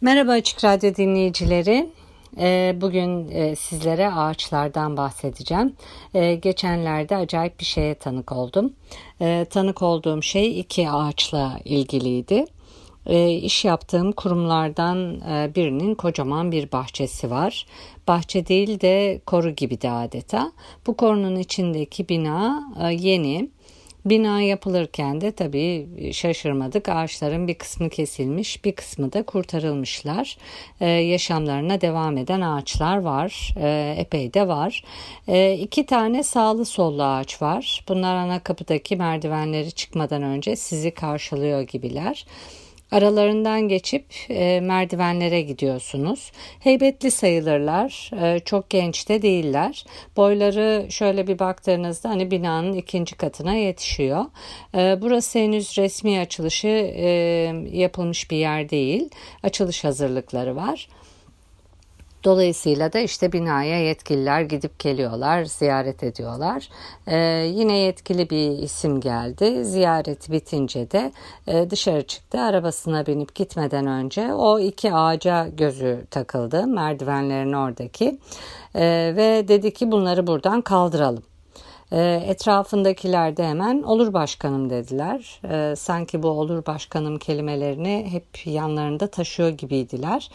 Merhaba Açık Radyo dinleyicileri. Ee, bugün e, sizlere ağaçlardan bahsedeceğim. Ee, geçenlerde acayip bir şeye tanık oldum. Ee, tanık olduğum şey iki ağaçla ilgiliydi. İş yaptığım kurumlardan e, birinin kocaman bir bahçesi var. Bahçe değil de koru gibi de adeta. Bu korunun içindeki bina e, yeni Bina yapılırken de tabii şaşırmadık. Ağaçların bir kısmı kesilmiş, bir kısmı da kurtarılmışlar. Ee, yaşamlarına devam eden ağaçlar var. Ee, epey de var. Ee, iki tane sağlı sollu ağaç var. Bunlar ana kapıdaki merdivenleri çıkmadan önce sizi karşılıyor gibiler. Aralarından geçip e, merdivenlere gidiyorsunuz. Heybetli sayılırlar. E, çok genç de değiller. Boyları şöyle bir baktığınızda hani binanın ikinci katına yetişiyor. E, burası henüz resmi açılışı e, yapılmış bir yer değil. Açılış hazırlıkları var. Dolayısıyla da işte binaya yetkililer gidip geliyorlar, ziyaret ediyorlar. Ee, yine yetkili bir isim geldi. Ziyaret bitince de e, dışarı çıktı. Arabasına binip gitmeden önce o iki ağaca gözü takıldı. Merdivenlerin oradaki. Ee, ve dedi ki bunları buradan kaldıralım. E, etrafındakiler de hemen olur başkanım dediler. E, sanki bu olur başkanım kelimelerini hep yanlarında taşıyor gibiydiler.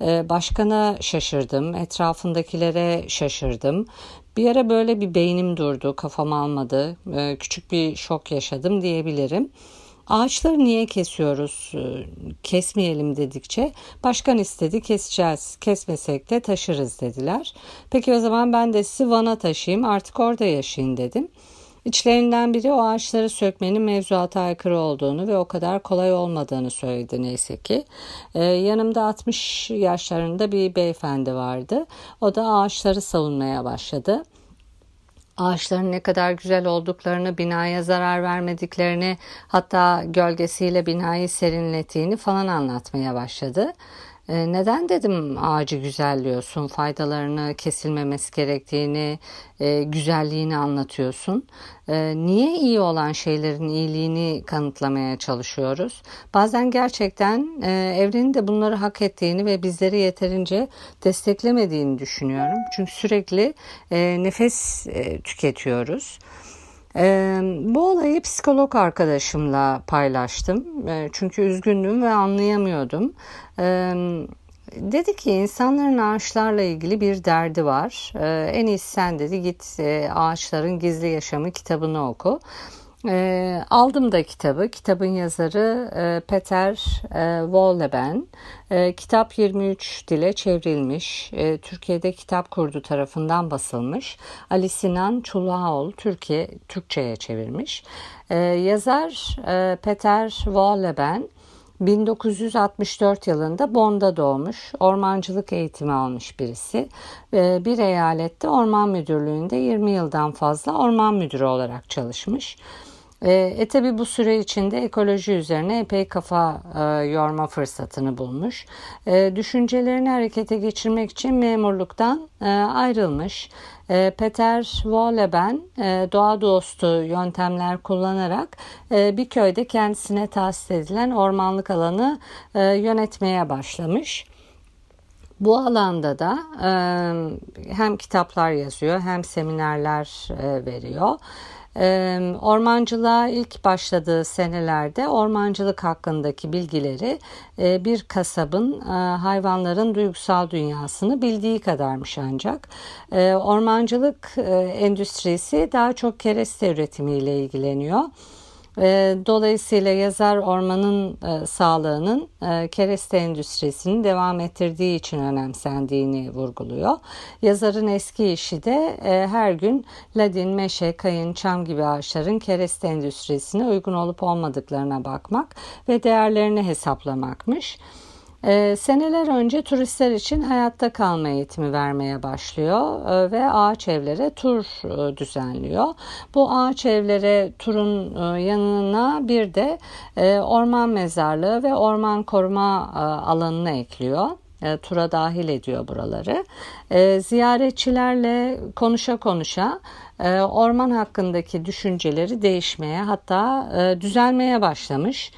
E, başkana şaşırdım, etrafındakilere şaşırdım. Bir ara böyle bir beynim durdu, kafam almadı, küçük bir şok yaşadım diyebilirim. Ağaçları niye kesiyoruz? Ee, kesmeyelim dedikçe başkan istedi keseceğiz. Kesmesek de taşırız dediler. Peki o zaman ben de sizi Van'a taşıyayım artık orada yaşayın dedim. İçlerinden biri o ağaçları sökmenin mevzuata aykırı olduğunu ve o kadar kolay olmadığını söyledi neyse ki. Ee, yanımda 60 yaşlarında bir beyefendi vardı. O da ağaçları savunmaya başladı ağaçların ne kadar güzel olduklarını, binaya zarar vermediklerini, hatta gölgesiyle binayı serinlettiğini falan anlatmaya başladı. Ee, neden dedim ağacı güzelliyorsun, faydalarını kesilmemesi gerektiğini, e, güzelliğini anlatıyorsun. Ee, niye iyi olan şeylerin iyiliğini kanıtlamaya çalışıyoruz? Bazen gerçekten e, evrenin de bunları hak ettiğini ve bizleri yeterince desteklemediğini düşünüyorum. Çünkü sürekli e, nefes tüketiyoruz. Bu olayı psikolog arkadaşımla paylaştım. çünkü üzgündüm ve anlayamıyordum. Dedi ki insanların ağaçlarla ilgili bir derdi var. Ee, en iyisi sen dedi git e, ağaçların gizli yaşamı kitabını oku. E, aldım da kitabı. Kitabın yazarı e, Peter e, Wolleben. E, kitap 23 dile çevrilmiş. E, Türkiye'de Kitap Kurdu tarafından basılmış. Ali Sinan Çulaoğlu Türkiye Türkçe'ye çevirmiş. E, yazar e, Peter Wolleben 1964 yılında Bonn'da doğmuş, ormancılık eğitimi almış birisi. Bir eyalette orman müdürlüğünde 20 yıldan fazla orman müdürü olarak çalışmış. E, e tabi bu süre içinde ekoloji üzerine epey kafa e, yorma fırsatını bulmuş. E, düşüncelerini harekete geçirmek için memurluktan e, ayrılmış. E, Peter Wolleben e, doğa dostu yöntemler kullanarak e, bir köyde kendisine tahsis edilen ormanlık alanı e, yönetmeye başlamış. Bu alanda da e, hem kitaplar yazıyor hem seminerler e, veriyor. Ormancılığa ilk başladığı senelerde ormancılık hakkındaki bilgileri bir kasabın hayvanların duygusal dünyasını bildiği kadarmış ancak. Ormancılık endüstrisi daha çok kereste üretimiyle ilgileniyor. Dolayısıyla yazar ormanın e, sağlığının e, kereste endüstrisini devam ettirdiği için önemsendiğini vurguluyor. Yazarın eski işi de e, her gün ladin, meşe, kayın, çam gibi ağaçların kereste endüstrisine uygun olup olmadıklarına bakmak ve değerlerini hesaplamakmış. Ee, seneler önce turistler için hayatta kalma eğitimi vermeye başlıyor e, ve ağaç evlere tur e, düzenliyor. Bu ağaç evlere turun e, yanına bir de e, orman mezarlığı ve orman koruma e, alanını ekliyor. E, tura dahil ediyor buraları. E, ziyaretçilerle konuşa konuşa e, orman hakkındaki düşünceleri değişmeye hatta e, düzelmeye başlamış.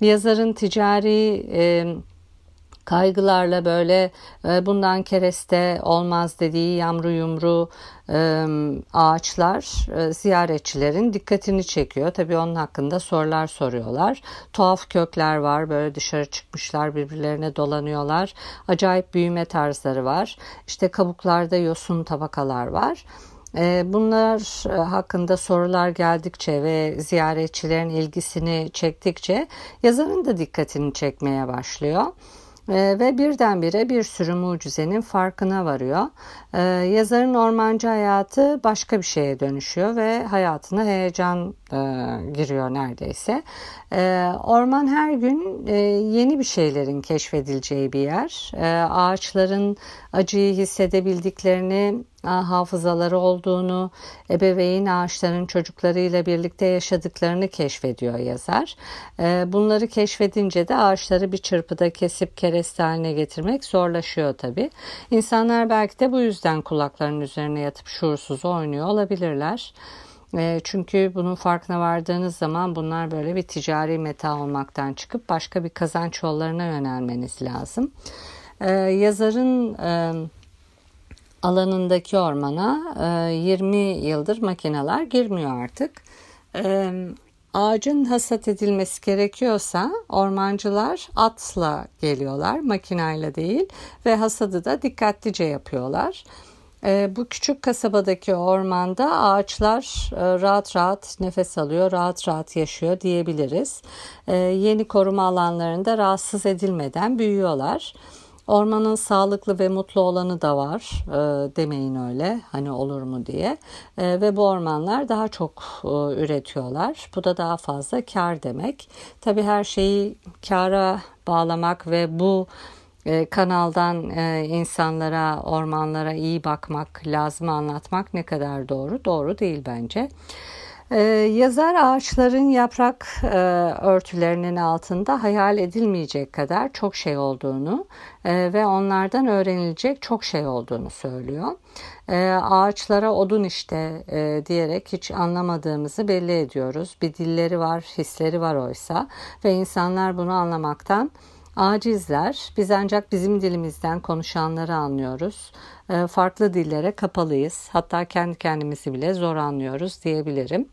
Yazarın ticari e, kaygılarla böyle e, bundan kereste olmaz dediği yamru yumru e, ağaçlar e, ziyaretçilerin dikkatini çekiyor. Tabii onun hakkında sorular soruyorlar. Tuhaf kökler var böyle dışarı çıkmışlar birbirlerine dolanıyorlar. Acayip büyüme tarzları var. İşte kabuklarda yosun tabakalar var. Bunlar hakkında sorular geldikçe ve ziyaretçilerin ilgisini çektikçe yazarın da dikkatini çekmeye başlıyor. Ee, ve birdenbire bir sürü mucizenin farkına varıyor. Ee, yazarın ormancı hayatı başka bir şeye dönüşüyor ve hayatına heyecan e, giriyor neredeyse. Ee, orman her gün e, yeni bir şeylerin keşfedileceği bir yer. Ağaçların acıyı hissedebildiklerini, hafızaları olduğunu, ebeveyn ağaçların çocuklarıyla birlikte yaşadıklarını keşfediyor yazar. Bunları keşfedince de ağaçları bir çırpıda kesip kereste haline getirmek zorlaşıyor tabii. İnsanlar belki de bu yüzden kulaklarının üzerine yatıp şuursuz oynuyor olabilirler. Çünkü bunun farkına vardığınız zaman bunlar böyle bir ticari meta olmaktan çıkıp başka bir kazanç yollarına yönelmeniz lazım. Yazarın alanındaki ormana 20 yıldır makineler girmiyor artık. Ağacın hasat edilmesi gerekiyorsa ormancılar atla geliyorlar, makinayla değil ve hasadı da dikkatlice yapıyorlar. E, bu küçük kasabadaki ormanda ağaçlar e, rahat rahat nefes alıyor, rahat rahat yaşıyor diyebiliriz. E, yeni koruma alanlarında rahatsız edilmeden büyüyorlar. Ormanın sağlıklı ve mutlu olanı da var e, demeyin öyle hani olur mu diye. E, ve bu ormanlar daha çok e, üretiyorlar. Bu da daha fazla kar demek. Tabi her şeyi kara bağlamak ve bu e, kanaldan e, insanlara ormanlara iyi bakmak lazım anlatmak ne kadar doğru? Doğru değil bence. Ee, yazar ağaçların yaprak e, örtülerinin altında hayal edilmeyecek kadar çok şey olduğunu e, ve onlardan öğrenilecek çok şey olduğunu söylüyor. E, ağaçlara odun işte diyerek hiç anlamadığımızı belli ediyoruz. Bir dilleri var, hisleri var oysa ve insanlar bunu anlamaktan acizler. Biz ancak bizim dilimizden konuşanları anlıyoruz. Ee, farklı dillere kapalıyız. Hatta kendi kendimizi bile zor anlıyoruz diyebilirim.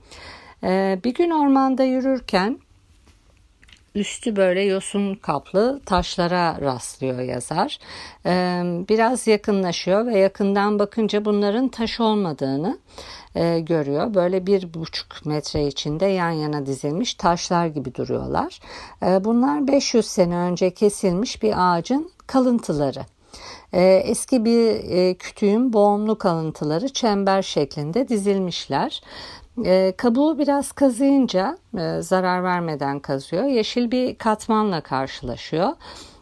Ee, bir gün ormanda yürürken üstü böyle yosun kaplı taşlara rastlıyor yazar. Ee, biraz yakınlaşıyor ve yakından bakınca bunların taş olmadığını e, görüyor. Böyle bir buçuk metre içinde yan yana dizilmiş taşlar gibi duruyorlar. Bunlar 500 sene önce kesilmiş bir ağacın kalıntıları. Ee, eski bir e, kütüğün boğumlu kalıntıları çember şeklinde dizilmişler. E, kabuğu biraz kazıyınca e, zarar vermeden kazıyor. Yeşil bir katmanla karşılaşıyor.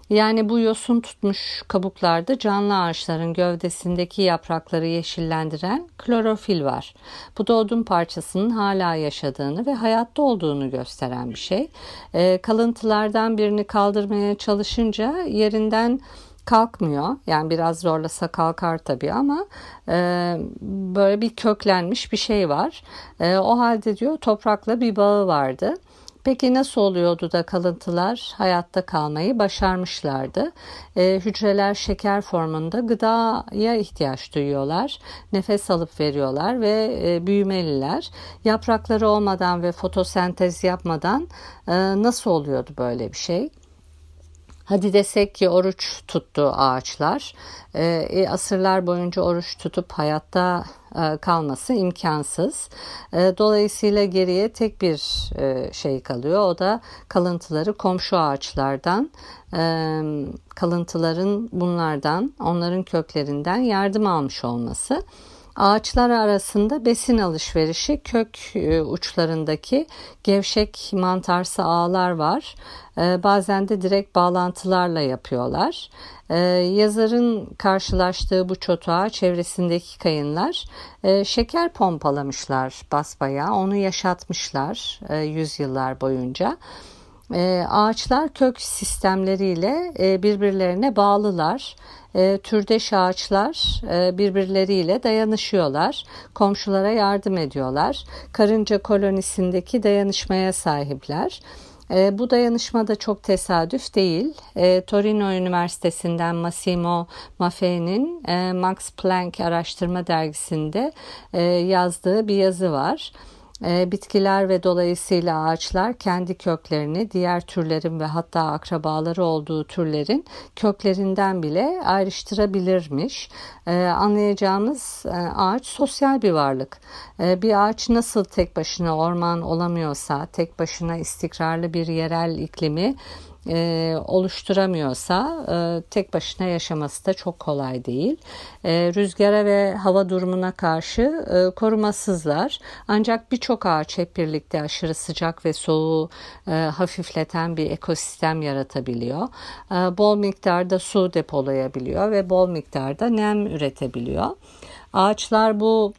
Yani bu yosun tutmuş kabuklarda canlı ağaçların gövdesindeki yaprakları yeşillendiren klorofil var. Bu da odun parçasının hala yaşadığını ve hayatta olduğunu gösteren bir şey. E, kalıntılardan birini kaldırmaya çalışınca yerinden kalkmıyor. Yani biraz zorlasa kalkar tabii ama e, böyle bir köklenmiş bir şey var. E, o halde diyor toprakla bir bağı vardı. Peki nasıl oluyordu da kalıntılar hayatta kalmayı başarmışlardı? E, hücreler şeker formunda gıdaya ihtiyaç duyuyorlar. Nefes alıp veriyorlar ve e, büyümeliler. Yaprakları olmadan ve fotosentez yapmadan e, nasıl oluyordu böyle bir şey? Hadi desek ki oruç tuttu ağaçlar. Ee, e, asırlar boyunca oruç tutup hayatta e, kalması imkansız. E, dolayısıyla geriye tek bir e, şey kalıyor. O da kalıntıları komşu ağaçlardan, e, kalıntıların bunlardan, onların köklerinden yardım almış olması. Ağaçlar arasında besin alışverişi kök e, uçlarındaki gevşek mantarsı ağlar var. E, bazen de direkt bağlantılarla yapıyorlar. E, yazarın karşılaştığı bu çotuğa çevresindeki kayınlar şeker pompalamışlar basbaya. Onu yaşatmışlar yüzyıllar boyunca. Ağaçlar kök sistemleriyle birbirlerine bağlılar. E, türdeş ağaçlar e, birbirleriyle dayanışıyorlar. Komşulara yardım ediyorlar. Karınca kolonisindeki dayanışmaya sahipler. E, bu dayanışma da çok tesadüf değil. Torino Üniversitesi'nden Massimo Maffei'nin Max Planck Araştırma Dergisi'nde yazdığı bir yazı var. E, bitkiler ve dolayısıyla ağaçlar kendi köklerini diğer türlerin ve hatta akrabaları olduğu türlerin köklerinden bile ayrıştırabilirmiş. E, anlayacağımız e, ağaç sosyal bir varlık. E, bir ağaç nasıl tek başına orman olamıyorsa, tek başına istikrarlı bir yerel iklimi e, oluşturamıyorsa e, tek başına yaşaması da çok kolay değil. E, rüzgara ve hava durumuna karşı e, korumasızlar. Ancak birçok ağaç hep birlikte aşırı sıcak ve soğuğu e, hafifleten bir ekosistem yaratabiliyor. E, bol miktarda su depolayabiliyor ve bol miktarda nem üretebiliyor. Ağaçlar bu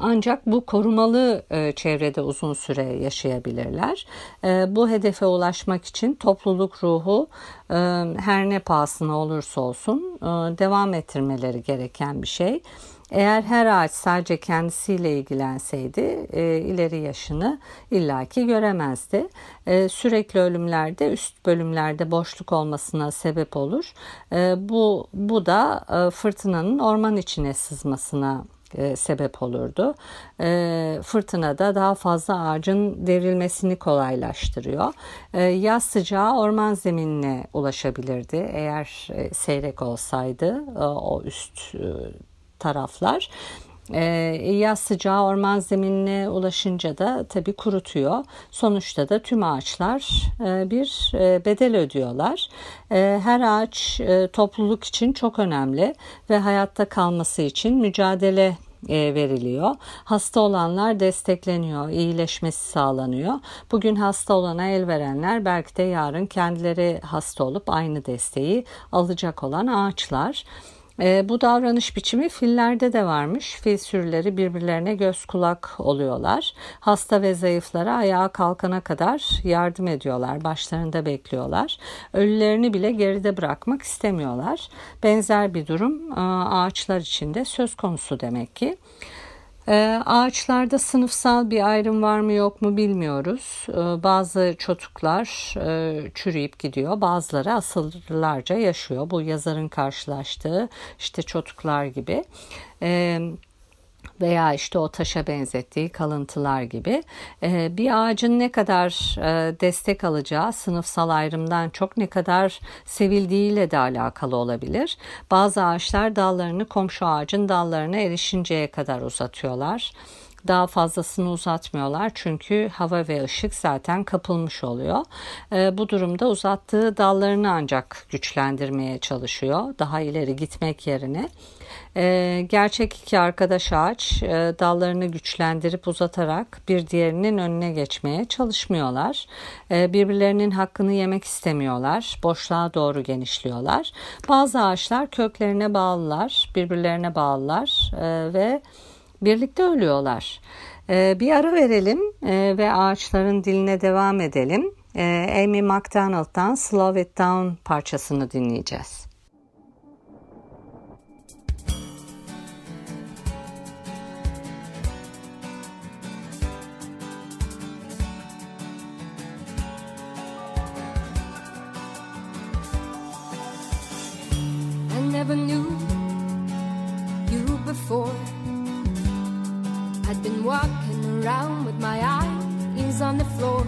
ancak bu korumalı e, çevrede uzun süre yaşayabilirler. Ee, bu hedefe ulaşmak için topluluk ruhu e, her ne pahasına olursa olsun e, devam ettirmeleri gereken bir şey. Eğer her ağaç sadece kendisiyle ilgilenseydi ileri yaşını illaki göremezdi. sürekli ölümlerde üst bölümlerde boşluk olmasına sebep olur. bu, bu da fırtınanın orman içine sızmasına e, sebep olurdu. E, fırtınada daha fazla ağacın devrilmesini kolaylaştırıyor. E, yaz sıcağı orman zeminine ulaşabilirdi eğer seyrek olsaydı o üst taraflar. E, yaz sıcağı orman zeminine ulaşınca da tabi kurutuyor. Sonuçta da tüm ağaçlar e, bir e, bedel ödüyorlar. E, her ağaç e, topluluk için çok önemli ve hayatta kalması için mücadele veriliyor. Hasta olanlar destekleniyor, iyileşmesi sağlanıyor. Bugün hasta olana el verenler belki de yarın kendileri hasta olup aynı desteği alacak olan ağaçlar. E, bu davranış biçimi fillerde de varmış. Fil sürüleri birbirlerine göz kulak oluyorlar. Hasta ve zayıflara ayağa kalkana kadar yardım ediyorlar. Başlarında bekliyorlar. Ölülerini bile geride bırakmak istemiyorlar. Benzer bir durum e, ağaçlar için de söz konusu demek ki. Ee, ağaçlarda sınıfsal bir ayrım var mı yok mu bilmiyoruz. Ee, bazı çotuklar e, çürüyüp gidiyor, bazıları asırlarca yaşıyor. Bu yazarın karşılaştığı işte çotuklar gibi. Ee, veya işte o taşa benzettiği kalıntılar gibi ee, bir ağacın ne kadar e, destek alacağı sınıfsal ayrımdan çok ne kadar sevildiğiyle de alakalı olabilir. Bazı ağaçlar dallarını komşu ağacın dallarına erişinceye kadar uzatıyorlar daha fazlasını uzatmıyorlar çünkü hava ve ışık zaten kapılmış oluyor. E, bu durumda uzattığı dallarını ancak güçlendirmeye çalışıyor daha ileri gitmek yerine. E, gerçek iki arkadaş ağaç e, dallarını güçlendirip uzatarak bir diğerinin önüne geçmeye çalışmıyorlar. E, birbirlerinin hakkını yemek istemiyorlar. Boşluğa doğru genişliyorlar. Bazı ağaçlar köklerine bağlılar, birbirlerine bağlılar e, ve birlikte ölüyorlar. E, bir ara verelim e, ve ağaçların diline devam edelim. Amy MacDonald'dan Slow It Down parçasını dinleyeceğiz. Never knew you before. I'd been walking around with my eyes on the floor.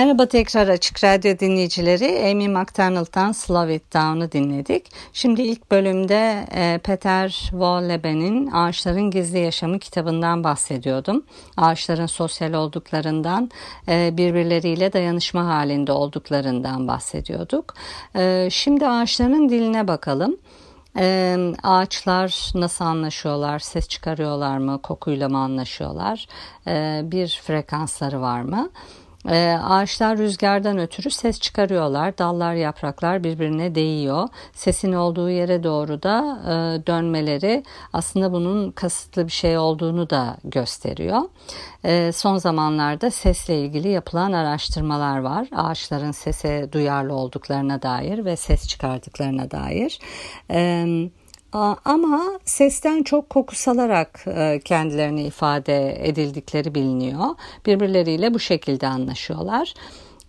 Merhaba tekrar Açık Radyo dinleyicileri. Amy McDonald'dan Slow It Down'u dinledik. Şimdi ilk bölümde e, Peter Wolleben'in Ağaçların Gizli Yaşamı kitabından bahsediyordum. Ağaçların sosyal olduklarından, e, birbirleriyle dayanışma halinde olduklarından bahsediyorduk. E, şimdi ağaçların diline bakalım. Ee, ağaçlar nasıl anlaşıyorlar, ses çıkarıyorlar mı, kokuyla mı anlaşıyorlar, ee, bir frekansları var mı? Ee, ağaçlar rüzgardan ötürü ses çıkarıyorlar. Dallar, yapraklar birbirine değiyor. Sesin olduğu yere doğru da e, dönmeleri aslında bunun kasıtlı bir şey olduğunu da gösteriyor. E, son zamanlarda sesle ilgili yapılan araştırmalar var. Ağaçların sese duyarlı olduklarına dair ve ses çıkardıklarına dair. Evet ama sesten çok koku salarak e, kendilerini ifade edildikleri biliniyor. Birbirleriyle bu şekilde anlaşıyorlar.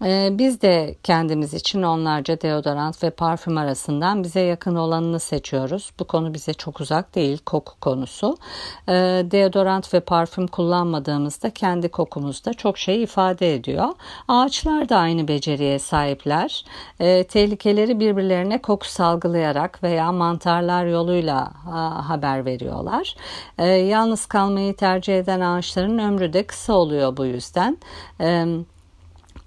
Ee, biz de kendimiz için onlarca deodorant ve parfüm arasından bize yakın olanını seçiyoruz. Bu konu bize çok uzak değil, koku konusu. Ee, deodorant ve parfüm kullanmadığımızda kendi kokumuzda çok şey ifade ediyor. Ağaçlar da aynı beceriye sahipler. Ee, tehlikeleri birbirlerine koku salgılayarak veya mantarlar yoluyla haber veriyorlar. Yalnız kalmayı tercih eden ağaçların ömrü de kısa oluyor bu yüzden.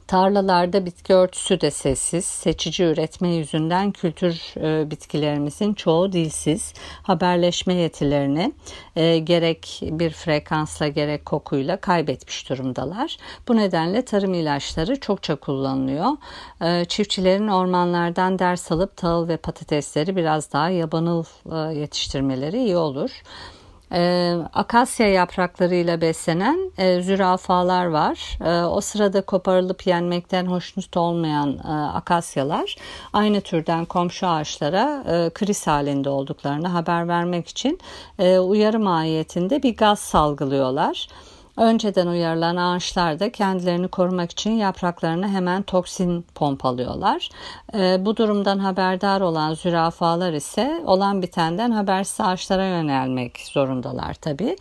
Tarlalarda bitki örtüsü de sessiz, seçici üretme yüzünden kültür e, bitkilerimizin çoğu dilsiz, haberleşme yetilerini e, gerek bir frekansla gerek kokuyla kaybetmiş durumdalar. Bu nedenle tarım ilaçları çokça kullanılıyor. E, çiftçilerin ormanlardan ders alıp tahıl ve patatesleri biraz daha yabanıl e, yetiştirmeleri iyi olur e, akasya yapraklarıyla beslenen e, zürafalar var. E, o sırada koparılıp yenmekten hoşnut olmayan e, akasyalar aynı türden komşu ağaçlara e, kriz halinde olduklarını haber vermek için e, uyarı mahiyetinde bir gaz salgılıyorlar. Önceden uyarılan ağaçlar da kendilerini korumak için yapraklarına hemen toksin pompalıyorlar. E, bu durumdan haberdar olan zürafalar ise olan bitenden habersiz ağaçlara yönelmek zorundalar tabii.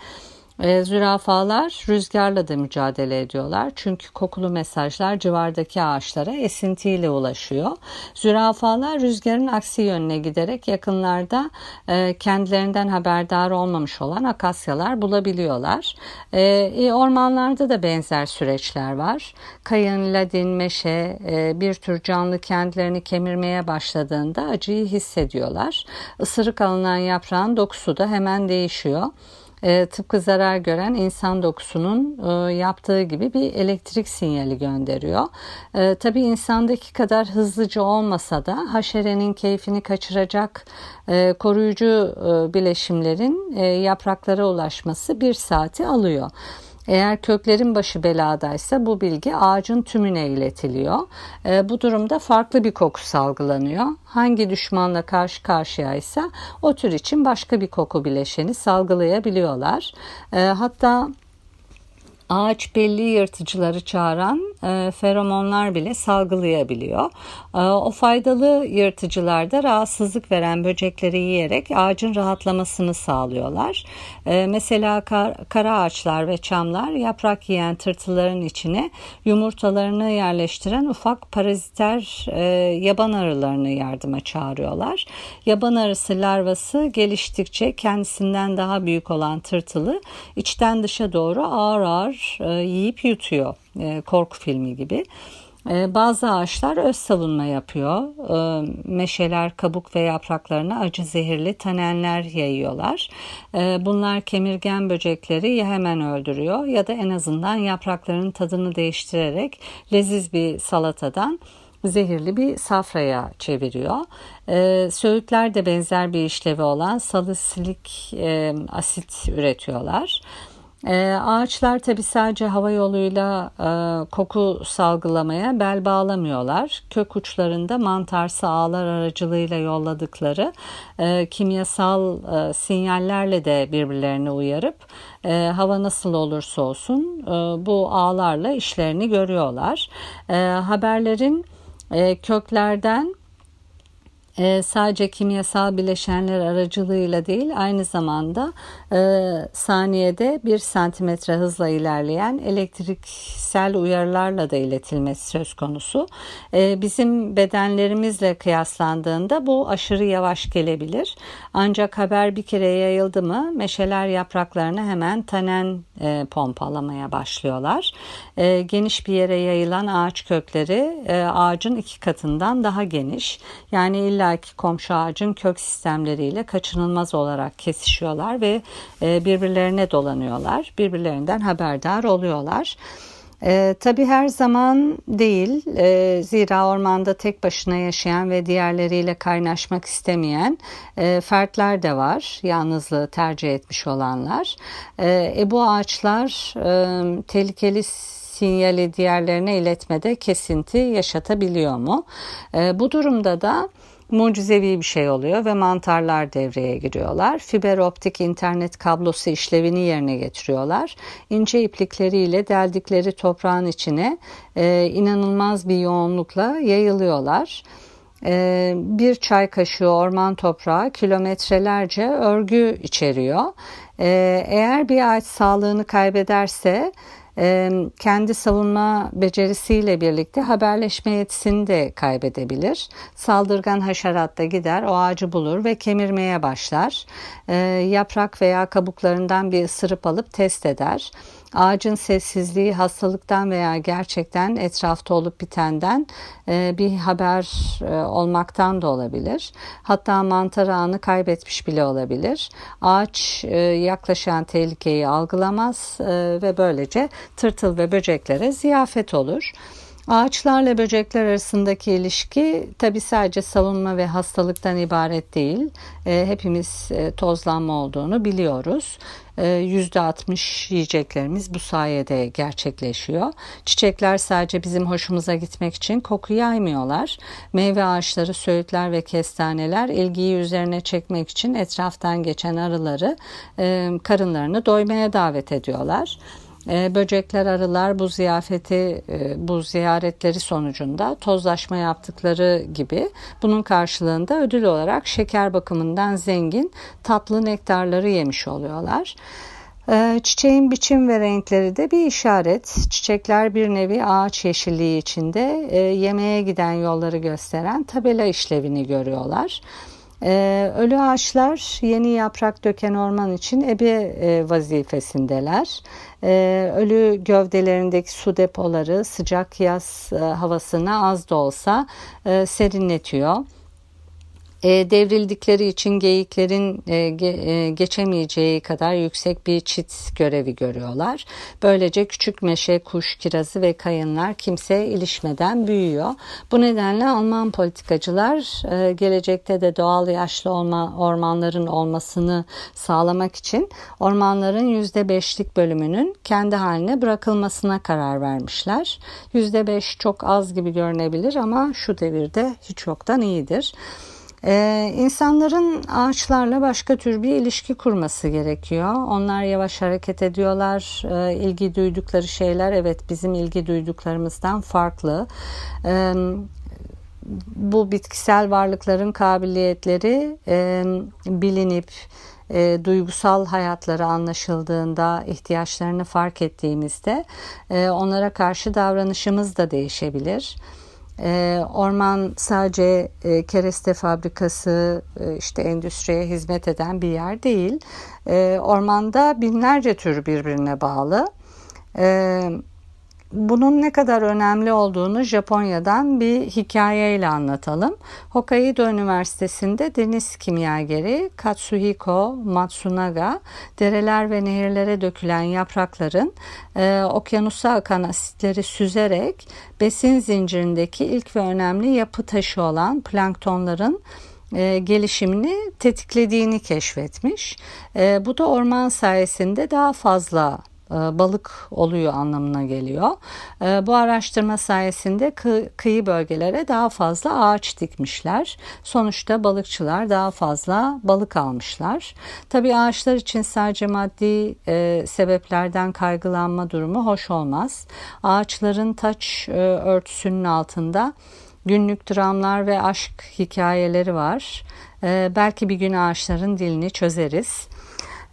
E, zürafalar rüzgarla da mücadele ediyorlar. Çünkü kokulu mesajlar civardaki ağaçlara esintiyle ulaşıyor. Zürafalar rüzgarın aksi yönüne giderek yakınlarda e, kendilerinden haberdar olmamış olan akasyalar bulabiliyorlar. E, ormanlarda da benzer süreçler var. Kayın, ladin, meşe bir tür canlı kendilerini kemirmeye başladığında acıyı hissediyorlar. Isırık alınan yaprağın dokusu da hemen değişiyor e, tıpkı zarar gören insan dokusunun e, yaptığı gibi bir elektrik sinyali gönderiyor. E, tabii insandaki kadar hızlıca olmasa da haşerenin keyfini kaçıracak e, koruyucu bileşimlerin yapraklara ulaşması bir saati alıyor. Eğer köklerin başı beladaysa bu bilgi ağacın tümüne iletiliyor. E, bu durumda farklı bir koku salgılanıyor. Hangi düşmanla karşı karşıyaysa o tür için başka bir koku bileşeni salgılayabiliyorlar. E, hatta ağaç belli yırtıcıları çağıran e, feromonlar bile salgılayabiliyor. E, o faydalı yırtıcılar da rahatsızlık veren böcekleri yiyerek ağacın rahatlamasını sağlıyorlar. E, mesela kar, kara ağaçlar ve çamlar yaprak yiyen tırtılların içine yumurtalarını yerleştiren ufak paraziter e, yaban arılarını yardıma çağırıyorlar. Yaban arısı larvası geliştikçe kendisinden daha büyük olan tırtılı içten dışa doğru ağır ağır e, yiyip yutuyor. E, korku filmi gibi. E, bazı ağaçlar öz savunma yapıyor. Meşeler kabuk ve yapraklarına acı zehirli tanenler yayıyorlar. Bunlar kemirgen böcekleri ya hemen öldürüyor ya da en azından yaprakların tadını değiştirerek leziz bir salatadan zehirli bir safraya çeviriyor. E, söğütler de benzer bir işlevi olan salisilik asit üretiyorlar. Ağaçlar tabi sadece hava yoluyla e, koku salgılamaya bel bağlamıyorlar. Kök uçlarında mantarsı ağlar aracılığıyla yolladıkları e, kimyasal e, sinyallerle de birbirlerini uyarıp e, hava nasıl olursa olsun e, bu ağlarla işlerini görüyorlar. E, haberlerin e, köklerden e, sadece kimyasal bileşenler aracılığıyla değil aynı zamanda e, saniyede bir santimetre hızla ilerleyen elektriksel uyarılarla da iletilmesi söz konusu. E, bizim bedenlerimizle kıyaslandığında bu aşırı yavaş gelebilir. Ancak haber bir kere yayıldı mı meşeler yapraklarını hemen tanen e, pompalamaya başlıyorlar. E, geniş bir yere yayılan ağaç kökleri e, ağacın iki katından daha geniş. Yani illa illaki komşu ağacın kök sistemleriyle kaçınılmaz olarak kesişiyorlar ve e, birbirlerine dolanıyorlar. Birbirlerinden haberdar oluyorlar. E, tabii her zaman değil. E, zira ormanda tek başına yaşayan ve diğerleriyle kaynaşmak istemeyen e, fertler de var. Yalnızlığı tercih etmiş olanlar. E, e, bu ağaçlar e, tehlikeli sinyali diğerlerine iletmede kesinti yaşatabiliyor mu? E, bu durumda da mucizevi bir şey oluyor ve mantarlar devreye giriyorlar. Fiber optik internet kablosu işlevini yerine getiriyorlar. İnce iplikleriyle deldikleri toprağın içine e, inanılmaz bir yoğunlukla yayılıyorlar. E, bir çay kaşığı orman toprağı kilometrelerce örgü içeriyor. E, eğer bir ağaç sağlığını kaybederse kendi savunma becerisiyle birlikte haberleşme yetisini de kaybedebilir. Saldırgan haşerat da gider o ağacı bulur ve kemirmeye başlar. Yaprak veya kabuklarından bir ısırıp alıp test eder. Ağacın sessizliği hastalıktan veya gerçekten etrafta olup bitenden e, bir haber e, olmaktan da olabilir. Hatta mantar ağını kaybetmiş bile olabilir. Ağaç e, yaklaşan tehlikeyi algılamaz ve böylece tırtıl ve böceklere ziyafet olur. Ağaçlarla böcekler arasındaki ilişki tabi sadece savunma ve hastalıktan ibaret değil. E, hepimiz e, tozlanma olduğunu biliyoruz. E, %60 yiyeceklerimiz bu sayede gerçekleşiyor. Çiçekler sadece bizim hoşumuza gitmek için koku yaymıyorlar. Meyve ağaçları, söğütler ve kestaneler ilgiyi üzerine çekmek için etraftan geçen arıları e, karınlarını doymaya davet ediyorlar. E, böcekler, arılar bu ziyafeti, e, bu ziyaretleri sonucunda tozlaşma yaptıkları gibi bunun karşılığında ödül olarak şeker bakımından zengin tatlı nektarları yemiş oluyorlar. E, çiçeğin biçim ve renkleri de bir işaret. Çiçekler bir nevi ağaç yeşilliği içinde yemeğe giden yolları gösteren tabela işlevini görüyorlar. Ee, ölü ağaçlar yeni yaprak döken orman için ebe e, vazifesindeler. Ee, ölü gövdelerindeki su depoları sıcak yaz e, havasını az da olsa e, serinletiyor e, devrildikleri için geyiklerin e, ge, e, geçemeyeceği kadar yüksek bir çit görevi görüyorlar. Böylece küçük meşe, kuş, kirazı ve kayınlar kimseye ilişmeden büyüyor. Bu nedenle Alman politikacılar e, gelecekte de doğal yaşlı olma, ormanların olmasını sağlamak için ormanların %5'lik bölümünün kendi haline bırakılmasına karar vermişler. %5 çok az gibi görünebilir ama şu devirde hiç yoktan iyidir. Ee, insanların ağaçlarla başka tür bir ilişki kurması gerekiyor. Onlar yavaş hareket ediyorlar. Ee, ilgi duydukları şeyler evet bizim ilgi duyduklarımızdan farklı. Ee, bu bitkisel varlıkların kabiliyetleri e, bilinip e, duygusal hayatları anlaşıldığında, ihtiyaçlarını fark ettiğimizde e, onlara karşı davranışımız da değişebilir. E, orman sadece e, kereste fabrikası, e, işte endüstriye hizmet eden bir yer değil. E, ormanda binlerce tür birbirine bağlı. Bunun ne kadar önemli olduğunu Japonya'dan bir hikayeyle anlatalım. Hokkaido Üniversitesi'nde deniz kimyageri Katsuhiko Matsunaga dereler ve nehirlere dökülen yaprakların e, okyanusa akan asitleri süzerek besin zincirindeki ilk ve önemli yapı taşı olan planktonların e, gelişimini tetiklediğini keşfetmiş. E, bu da orman sayesinde daha fazla balık oluyor anlamına geliyor. E, bu araştırma sayesinde kıyı bölgelere daha fazla ağaç dikmişler. Sonuçta balıkçılar daha fazla balık almışlar. Tabi ağaçlar için sadece maddi e, sebeplerden kaygılanma durumu hoş olmaz. Ağaçların taç örtüsünün altında günlük dramlar ve aşk hikayeleri var. Belki bir gün ağaçların dilini çözeriz.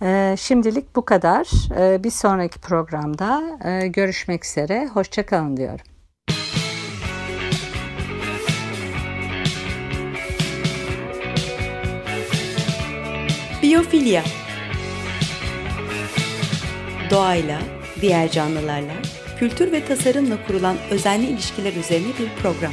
Ee, şimdilik bu kadar. Ee, bir sonraki programda e, görüşmek üzere. Hoşçakalın diyorum. Biyofilya Doğayla, diğer canlılarla, kültür ve tasarımla kurulan özenli ilişkiler üzerine bir program.